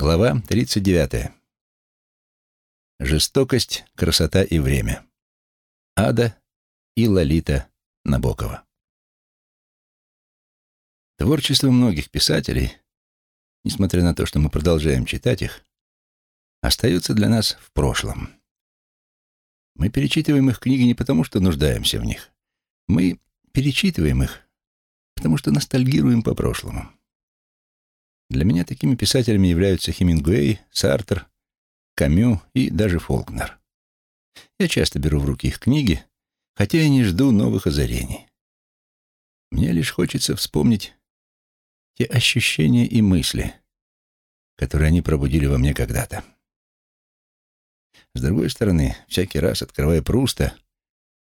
Глава 39. Жестокость, красота и время. Ада и Лолита Набокова. Творчество многих писателей, несмотря на то, что мы продолжаем читать их, остается для нас в прошлом. Мы перечитываем их книги не потому, что нуждаемся в них. Мы перечитываем их, потому что ностальгируем по прошлому. Для меня такими писателями являются Хемингуэй, Сартер, Камю и даже Фолкнер. Я часто беру в руки их книги, хотя и не жду новых озарений. Мне лишь хочется вспомнить те ощущения и мысли, которые они пробудили во мне когда-то. С другой стороны, всякий раз, открывая Пруста,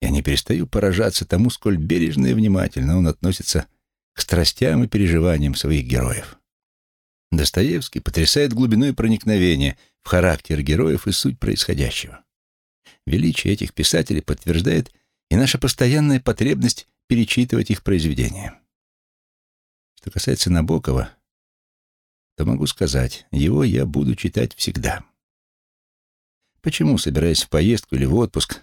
я не перестаю поражаться тому, сколь бережно и внимательно он относится к страстям и переживаниям своих героев. Достоевский потрясает глубиной проникновения в характер героев и суть происходящего. Величие этих писателей подтверждает и наша постоянная потребность перечитывать их произведения. Что касается Набокова, то могу сказать, его я буду читать всегда. Почему, собираясь в поездку или в отпуск,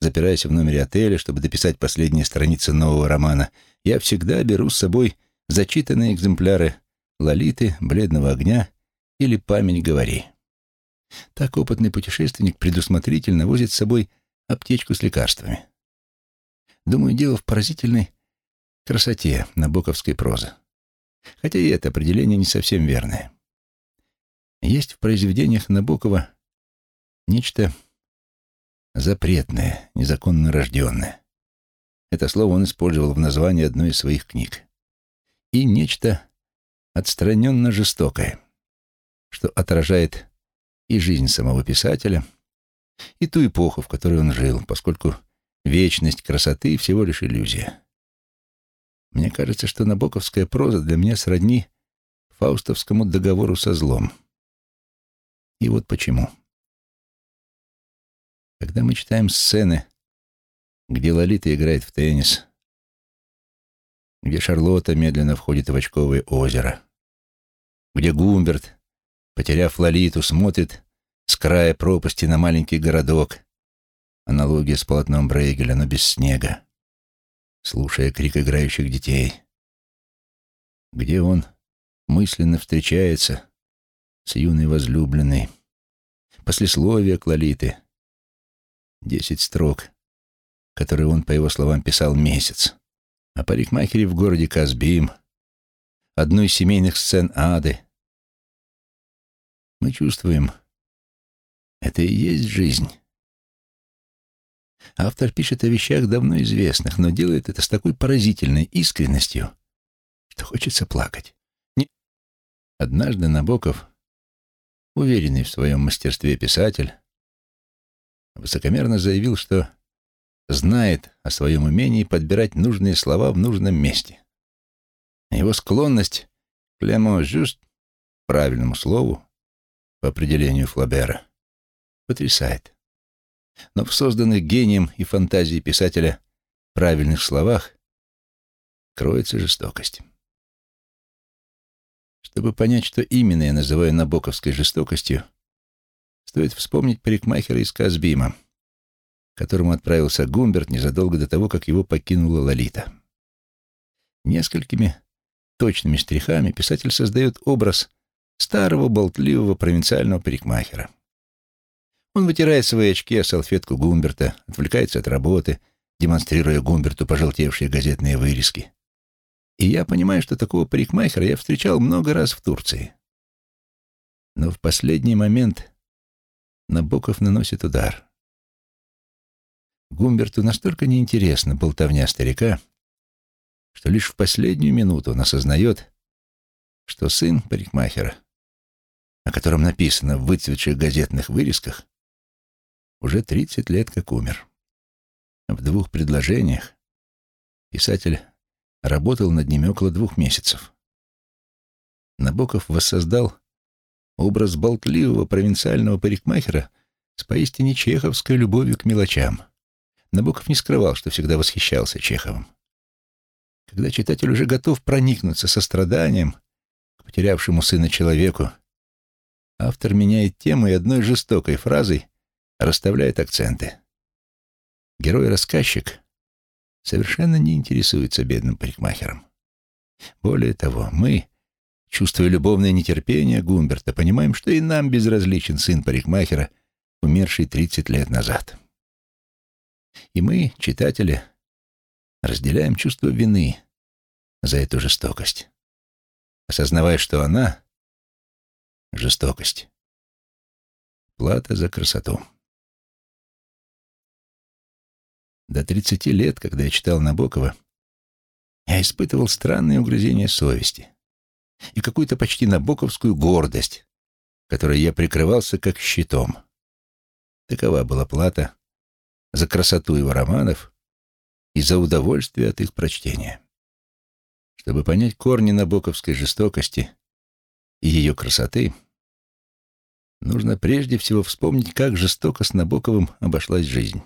запираясь в номере отеля, чтобы дописать последние страницы нового романа, я всегда беру с собой зачитанные экземпляры Лолиты, Бледного огня или Память говори. Так опытный путешественник предусмотрительно возит с собой аптечку с лекарствами. Думаю, дело в поразительной красоте набоковской прозы. Хотя и это определение не совсем верное. Есть в произведениях Набокова нечто запретное, незаконно рожденное. Это слово он использовал в названии одной из своих книг. И нечто отстраненно жестокое, что отражает и жизнь самого писателя, и ту эпоху, в которой он жил, поскольку вечность красоты всего лишь иллюзия. Мне кажется, что набоковская проза для меня сродни фаустовскому договору со злом. И вот почему. Когда мы читаем сцены, где Лолита играет в теннис, где Шарлотта медленно входит в очковое озеро, где Гумберт, потеряв Лолиту, смотрит с края пропасти на маленький городок, аналогия с полотном Брейгеля, но без снега, слушая крик играющих детей, где он мысленно встречается с юной возлюбленной, послесловие к Лолиты, десять строк, которые он, по его словам, писал месяц, о парикмахере в городе Казбим, одну из семейных сцен ады, мы чувствуем, это и есть жизнь. Автор пишет о вещах давно известных, но делает это с такой поразительной искренностью, что хочется плакать. Не... Однажды Набоков, уверенный в своем мастерстве писатель, высокомерно заявил, что знает о своем умении подбирать нужные слова в нужном месте. Его склонность к «лемо жюст» правильному слову по определению Флабера, потрясает. Но в созданных гением и фантазией писателя правильных словах кроется жестокость. Чтобы понять, что именно я называю набоковской жестокостью, стоит вспомнить парикмахера из Казбима, к которому отправился Гумберт незадолго до того, как его покинула Лолита. Несколькими точными штрихами писатель создает образ старого болтливого провинциального парикмахера. Он вытирает свои очки о салфетку Гумберта, отвлекается от работы, демонстрируя Гумберту пожелтевшие газетные вырезки. И я понимаю, что такого парикмахера я встречал много раз в Турции. Но в последний момент Набоков наносит удар. Гумберту настолько неинтересна болтовня старика, что лишь в последнюю минуту он осознает, что сын парикмахера о котором написано в выцветших газетных вырезках, уже 30 лет как умер. В двух предложениях писатель работал над ними около двух месяцев. Набоков воссоздал образ болтливого провинциального парикмахера с поистине чеховской любовью к мелочам. Набоков не скрывал, что всегда восхищался Чеховым. Когда читатель уже готов проникнуться состраданием к потерявшему сына человеку, автор меняет тему и одной жестокой фразой расставляет акценты. Герой-рассказчик совершенно не интересуется бедным парикмахером. Более того, мы, чувствуя любовное нетерпение Гумберта, понимаем, что и нам безразличен сын парикмахера, умерший 30 лет назад. И мы, читатели, разделяем чувство вины за эту жестокость, осознавая, что она — жестокость, плата за красоту. До 30 лет, когда я читал Набокова, я испытывал странные угрызения совести и какую-то почти набоковскую гордость, которой я прикрывался как щитом. Такова была плата за красоту его романов и за удовольствие от их прочтения. Чтобы понять корни набоковской жестокости и ее красоты, нужно прежде всего вспомнить, как жестоко с Набоковым обошлась жизнь.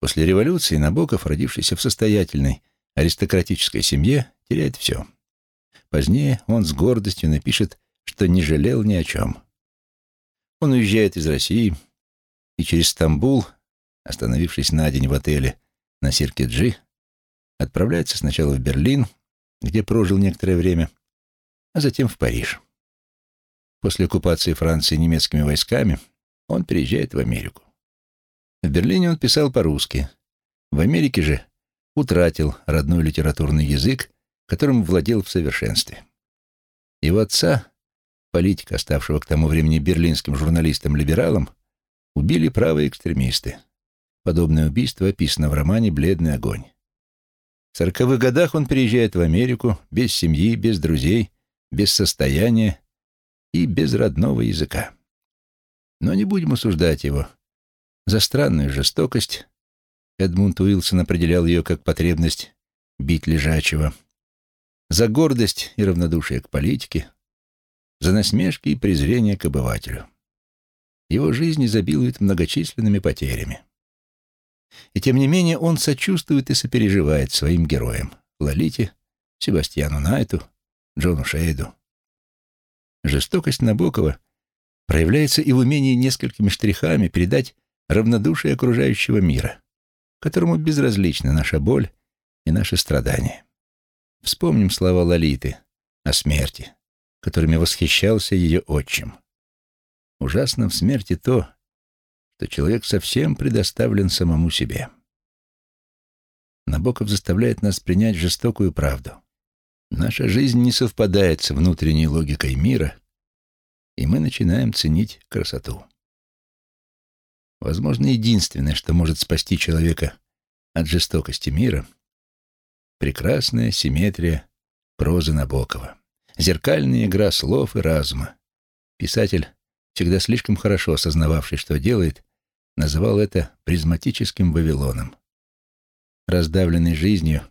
После революции Набоков, родившийся в состоятельной аристократической семье, теряет все. Позднее он с гордостью напишет, что не жалел ни о чем. Он уезжает из России и через Стамбул, остановившись на день в отеле на Сирке-Джи, отправляется сначала в Берлин, где прожил некоторое время, а затем в Париж. После оккупации Франции немецкими войсками он переезжает в Америку. В Берлине он писал по-русски. В Америке же утратил родной литературный язык, которым владел в совершенстве. Его отца, политика, ставшего к тому времени берлинским журналистом-либералом, убили правые экстремисты. Подобное убийство описано в романе «Бледный огонь». В сороковых годах он приезжает в Америку без семьи, без друзей, без состояния и без родного языка. Но не будем осуждать его за странную жестокость, Эдмунд Уилсон определял ее как потребность бить лежачего, за гордость и равнодушие к политике, за насмешки и презрение к обывателю. Его жизнь изобилует многочисленными потерями. И тем не менее он сочувствует и сопереживает своим героям — Лолите, Себастьяну Найту, Джону Шейду. Жестокость Набокова проявляется и в умении несколькими штрихами передать равнодушие окружающего мира, которому безразлична наша боль и наши страдания. Вспомним слова Лолиты о смерти, которыми восхищался ее отчим. Ужасно в смерти то, что человек совсем предоставлен самому себе. Набоков заставляет нас принять жестокую правду. Наша жизнь не совпадает с внутренней логикой мира, и мы начинаем ценить красоту. Возможно, единственное, что может спасти человека от жестокости мира — прекрасная симметрия прозы Набокова, зеркальная игра слов и разума. Писатель, всегда слишком хорошо осознававший, что делает, называл это призматическим Вавилоном. Раздавленный жизнью,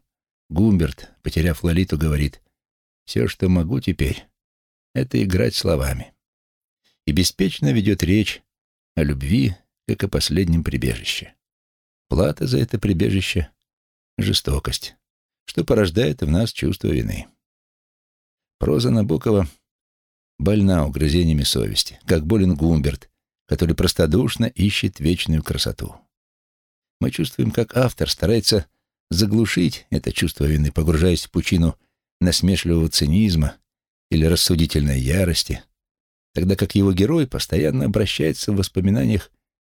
Гумберт, потеряв Лолиту, говорит, «Все, что могу теперь, это играть словами». И беспечно ведет речь о любви, как о последнем прибежище. Плата за это прибежище — жестокость, что порождает в нас чувство вины. Проза Набокова больна угрызениями совести, как болен Гумберт, который простодушно ищет вечную красоту. Мы чувствуем, как автор старается заглушить это чувство вины, погружаясь в пучину насмешливого цинизма или рассудительной ярости, тогда как его герой постоянно обращается в воспоминаниях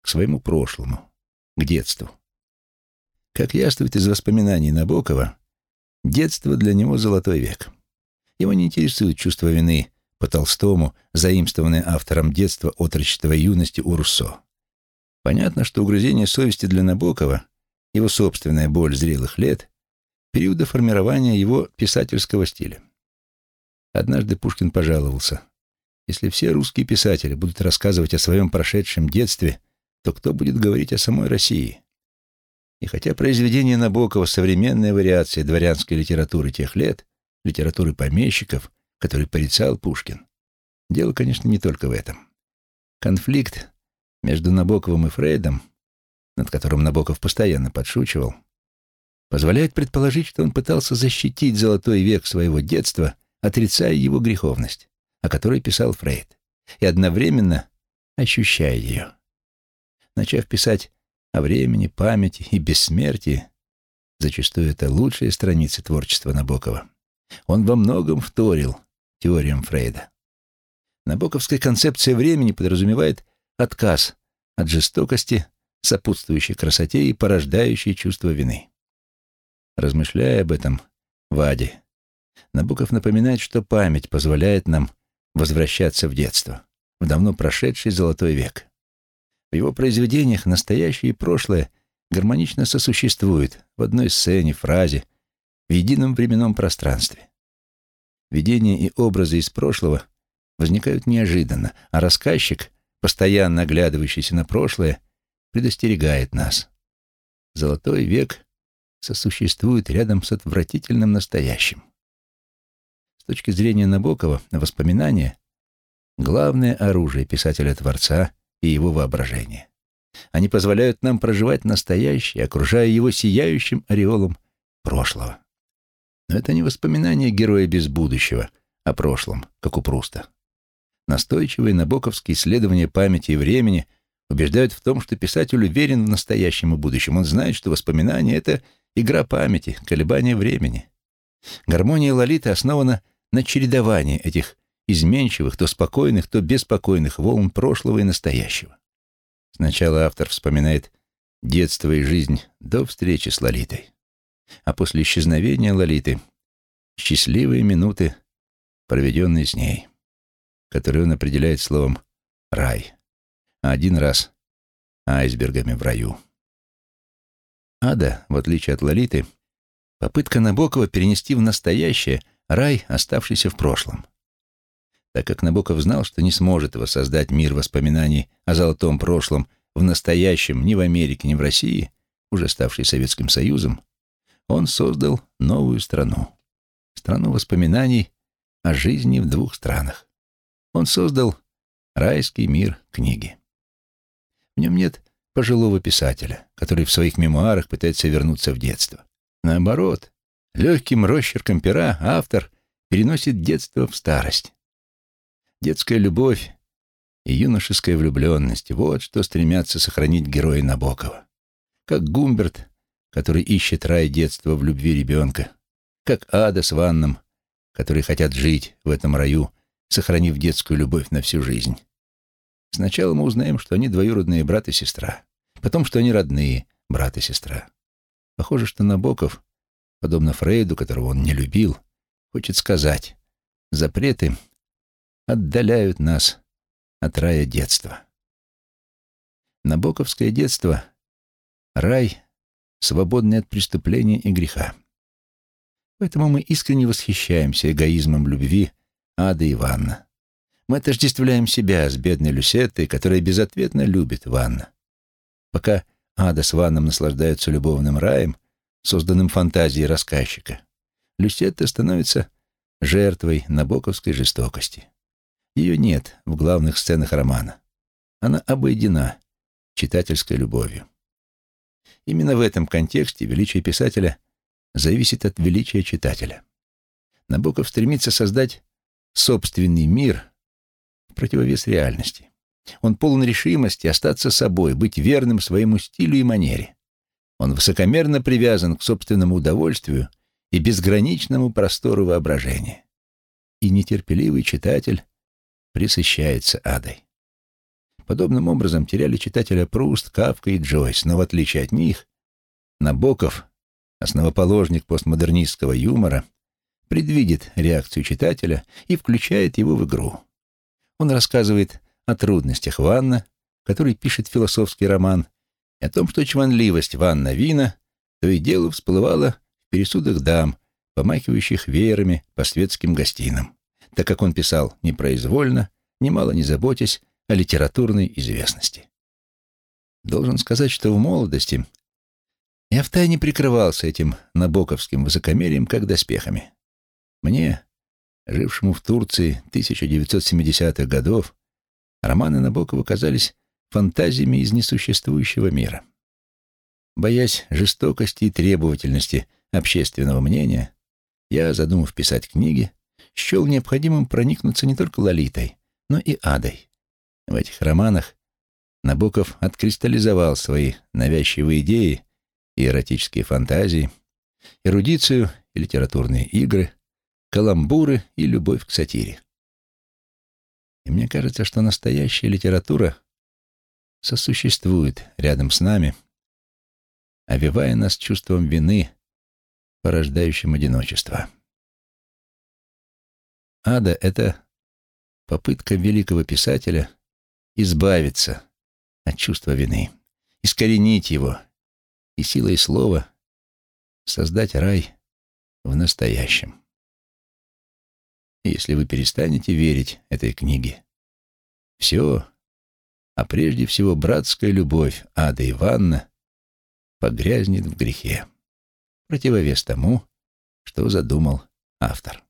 к своему прошлому, к детству. Как яствует из воспоминаний Набокова, детство для него золотой век. Его не интересует чувство вины по Толстому, заимствованное автором детства, отрочества и юности у Руссо. Понятно, что угрызение совести для Набокова, его собственная боль зрелых лет, периода формирования его писательского стиля. Однажды Пушкин пожаловался, если все русские писатели будут рассказывать о своем прошедшем детстве то кто будет говорить о самой России? И хотя произведение Набокова — современная вариация дворянской литературы тех лет, литературы помещиков, который порицал Пушкин, дело, конечно, не только в этом. Конфликт между Набоковым и Фрейдом, над которым Набоков постоянно подшучивал, позволяет предположить, что он пытался защитить золотой век своего детства, отрицая его греховность, о которой писал Фрейд, и одновременно ощущая ее. Начав писать о времени, памяти и бессмертии, зачастую это лучшие страницы творчества Набокова, он во многом вторил теориям Фрейда. Набоковская концепция времени подразумевает отказ от жестокости, сопутствующей красоте и порождающей чувство вины. Размышляя об этом в Аде, Набоков напоминает, что память позволяет нам возвращаться в детство, в давно прошедший золотой век. В его произведениях настоящее и прошлое гармонично сосуществуют в одной сцене, фразе, в едином временном пространстве. Видения и образы из прошлого возникают неожиданно, а рассказчик, постоянно оглядывающийся на прошлое, предостерегает нас. Золотой век сосуществует рядом с отвратительным настоящим. С точки зрения Набокова, воспоминания — главное оружие писателя-творца и его воображения. Они позволяют нам проживать настоящее, окружая его сияющим ореолом прошлого. Но это не воспоминания героя без будущего о прошлом, как у Пруста. Настойчивые набоковские исследования памяти и времени убеждают в том, что писатель уверен в настоящем и будущем. Он знает, что воспоминания — это игра памяти, колебания времени. Гармония Лолиты основана на чередовании этих изменчивых, то спокойных, то беспокойных волн прошлого и настоящего. Сначала автор вспоминает детство и жизнь до встречи с Лолитой, а после исчезновения Лолиты — счастливые минуты, проведенные с ней, которые он определяет словом «рай», один раз — айсбергами в раю. Ада, в отличие от Лолиты, попытка Набокова перенести в настоящее рай, оставшийся в прошлом. Так как Набоков знал, что не сможет воссоздать мир воспоминаний о золотом прошлом в настоящем ни в Америке, ни в России, уже ставшей Советским Союзом, он создал новую страну. Страну воспоминаний о жизни в двух странах. Он создал райский мир книги. В нем нет пожилого писателя, который в своих мемуарах пытается вернуться в детство. Наоборот, легким росчерком пера автор переносит детство в старость. Детская любовь и юношеская влюбленность — вот что стремятся сохранить герои Набокова. Как Гумберт, который ищет рай детства в любви ребенка, как Ада с Ванном, которые хотят жить в этом раю, сохранив детскую любовь на всю жизнь. Сначала мы узнаем, что они двоюродные брат и сестра, потом, что они родные брат и сестра. Похоже, что Набоков, подобно Фрейду, которого он не любил, хочет сказать, запреты отдаляют нас от рая детства. Набоковское детство — рай, свободный от преступления и греха. Поэтому мы искренне восхищаемся эгоизмом любви Ады и Ванна. Мы отождествляем себя с бедной Люсеттой, которая безответно любит Ванна. Пока Ада с Ванном наслаждаются любовным раем, созданным фантазией рассказчика, Люсетта становится жертвой набоковской жестокости. Ее нет в главных сценах романа. Она обойдена читательской любовью. Именно в этом контексте величие писателя зависит от величия читателя. Набоков стремится создать собственный мир противовес реальности. Он полон решимости остаться собой, быть верным своему стилю и манере. Он высокомерно привязан к собственному удовольствию и безграничному простору воображения. И нетерпеливый читатель присыщается адой. Подобным образом теряли читателя Пруст, Кавка и Джойс, но в отличие от них, Набоков, основоположник постмодернистского юмора, предвидит реакцию читателя и включает его в игру. Он рассказывает о трудностях Ванна, который пишет философский роман, и о том, что чванливость Ванна Вина то и дело всплывала в пересудах дам, помахивающих веерами по светским гостинам, так как он писал непроизвольно, немало не заботясь о литературной известности. Должен сказать, что в молодости я втайне прикрывался этим набоковским высокомерием, как доспехами. Мне, жившему в Турции 1970-х годов, романы Набокова казались фантазиями из несуществующего мира. Боясь жестокости и требовательности общественного мнения, я, задумав писать книги, счел необходимым проникнуться не только Лолитой, но и Адой. В этих романах Набоков откристаллизовал свои навязчивые идеи и эротические фантазии, эрудицию и литературные игры, каламбуры и любовь к сатире. И мне кажется, что настоящая литература сосуществует рядом с нами, овивая нас чувством вины, порождающим одиночество. Ада — это попытка великого писателя избавиться от чувства вины, искоренить его и силой слова создать рай в настоящем. И если вы перестанете верить этой книге, все, а прежде всего братская любовь Ада Ивановна погрязнет в грехе, противовес тому, что задумал автор.